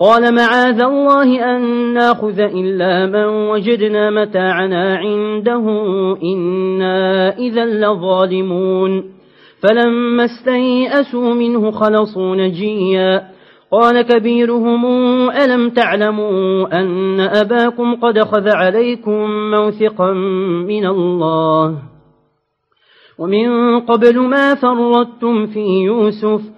قال معاذ الله أن ناخذ إلا من وجدنا متاعنا عنده إنا إذا لظالمون. فلما استيئسوا منه خلصوا نجيا. قال كبيرهم ألم تعلموا أن أباكم قد خذ عليكم موثقا من الله؟ ومن قبل ما فرطتم في يوسف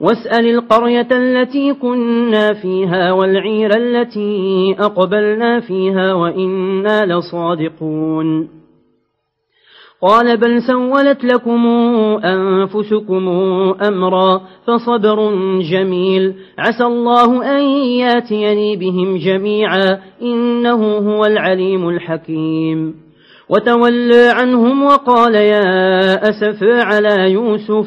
واسأل القرية التي كنا فيها والعير التي أقبلنا فيها وإنا لصادقون. قال بل سولت لكم أنفسكم أمرا فصبر جميل. عسى الله أن ياتيني بهم جميعا. إنه هو العليم الحكيم. وتولى عنهم وقال يا أسف على يوسف.